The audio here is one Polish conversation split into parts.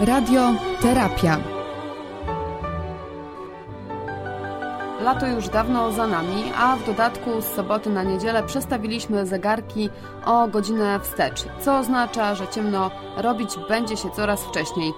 Radioterapia. Lato już dawno za nami, a w dodatku z soboty na niedzielę przestawiliśmy zegarki o godzinę wstecz, co oznacza, że ciemno robić będzie się coraz wcześniej.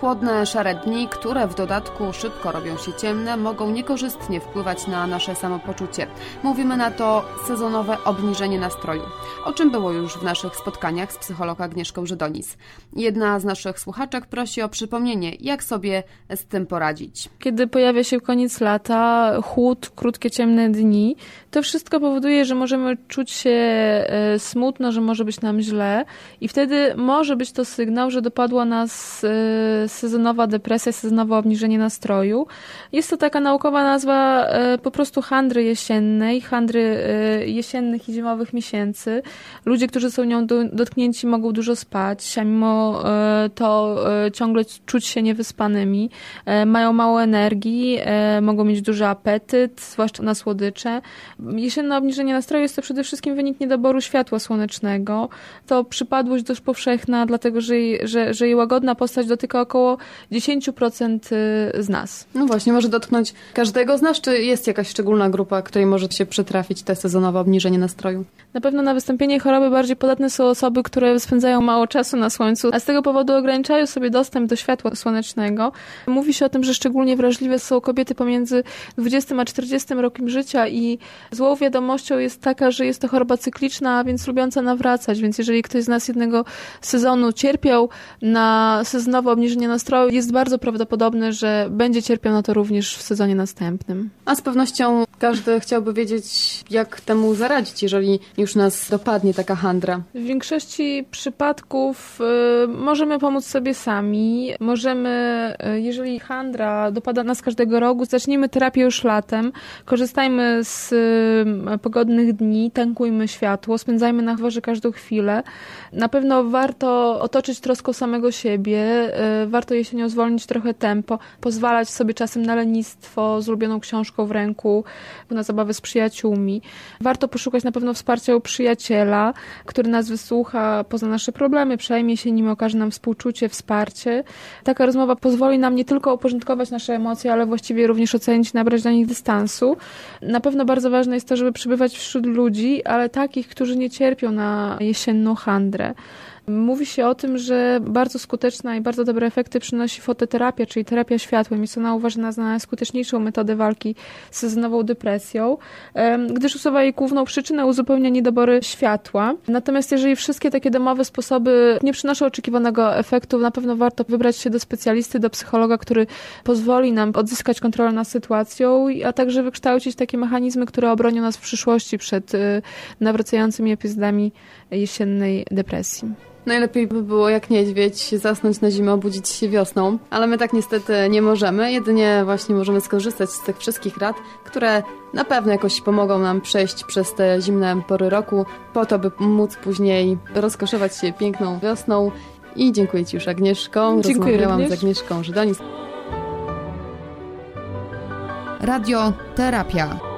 Chłodne, szare dni, które w dodatku szybko robią się ciemne, mogą niekorzystnie wpływać na nasze samopoczucie. Mówimy na to sezonowe obniżenie nastroju, o czym było już w naszych spotkaniach z psychologą Agnieszką Żydonis. Jedna z naszych słuchaczek prosi o przypomnienie, jak sobie z tym poradzić. Kiedy pojawia się koniec lata, chłód, krótkie, ciemne dni, to wszystko powoduje, że możemy czuć się e, smutno, że może być nam źle i wtedy może być to sygnał, że dopadła nas e, sezonowa depresja, sezonowe obniżenie nastroju. Jest to taka naukowa nazwa e, po prostu handry jesiennej, handry e, jesiennych i zimowych miesięcy. Ludzie, którzy są nią dotknięci mogą dużo spać, a mimo e, to ciągle czuć się niewyspanymi. Mają mało energii, mogą mieć duży apetyt, zwłaszcza na słodycze. Jesienne obniżenie nastroju jest to przede wszystkim wynik niedoboru światła słonecznego. To przypadłość dość powszechna, dlatego że, że, że jej łagodna postać dotyka około około 10% y, z nas. No właśnie, może dotknąć każdego z nas, czy jest jakaś szczególna grupa, której może się przytrafić te sezonowe obniżenie nastroju? Na pewno na wystąpienie choroby bardziej podatne są osoby, które spędzają mało czasu na słońcu, a z tego powodu ograniczają sobie dostęp do światła słonecznego. Mówi się o tym, że szczególnie wrażliwe są kobiety pomiędzy 20 a 40 rokiem życia i złą wiadomością jest taka, że jest to choroba cykliczna, a więc lubiąca nawracać, więc jeżeli ktoś z nas jednego sezonu cierpiał na sezonowe obniżenie nastroju, jest bardzo prawdopodobne, że będzie cierpiał na to również w sezonie następnym. A z pewnością każdy chciałby wiedzieć, jak temu zaradzić, jeżeli już nas dopadnie taka handra. W większości przypadków y, możemy pomóc sobie sami. Możemy, y, jeżeli handra dopada nas każdego roku, zacznijmy terapię już latem. Korzystajmy z y, pogodnych dni, tankujmy światło, spędzajmy na chworze każdą chwilę. Na pewno warto otoczyć troską samego siebie, y, warto jesienią zwolnić trochę tempo, pozwalać sobie czasem na lenistwo z ulubioną książką w ręku, na zabawę z przyjaciółmi. Warto poszukać na pewno wsparcia u przyjaciela, który nas wysłucha, pozna nasze problemy, przejmie się nim, okaże nam współczucie, wsparcie. Taka rozmowa pozwoli nam nie tylko uporządkować nasze emocje, ale właściwie również ocenić, nabrać dla nich dystansu. Na pewno bardzo ważne jest to, żeby przybywać wśród ludzi, ale takich, którzy nie cierpią na jesienną handrę. Mówi się o tym, że bardzo skuteczna i bardzo dobre efekty przynosi fototerapia, czyli terapia światłem. Jest ona uważana za najskuteczniejszą metodę walki z sezonową depresją, gdyż usuwa jej główną przyczynę, uzupełnia niedobory światła. Natomiast jeżeli wszystkie takie domowe sposoby nie przynoszą oczekiwanego efektu, na pewno warto wybrać się do specjalisty, do psychologa, który pozwoli nam odzyskać kontrolę nad sytuacją, a także wykształcić takie mechanizmy, które obronią nas w przyszłości przed y, nawracającymi epizodami jesiennej depresji. Najlepiej by było jak niedźwiedź zasnąć na zimę, obudzić się wiosną, ale my tak niestety nie możemy. Jedynie właśnie możemy skorzystać z tych wszystkich rad, które na pewno jakoś pomogą nam przejść przez te zimne pory roku, po to, by móc później rozkoszować się piękną wiosną. I dziękuję Ci już Agnieszko. Dziękuję Rozmawiałam również. z Agnieszką Żydonis. Radio Terapia.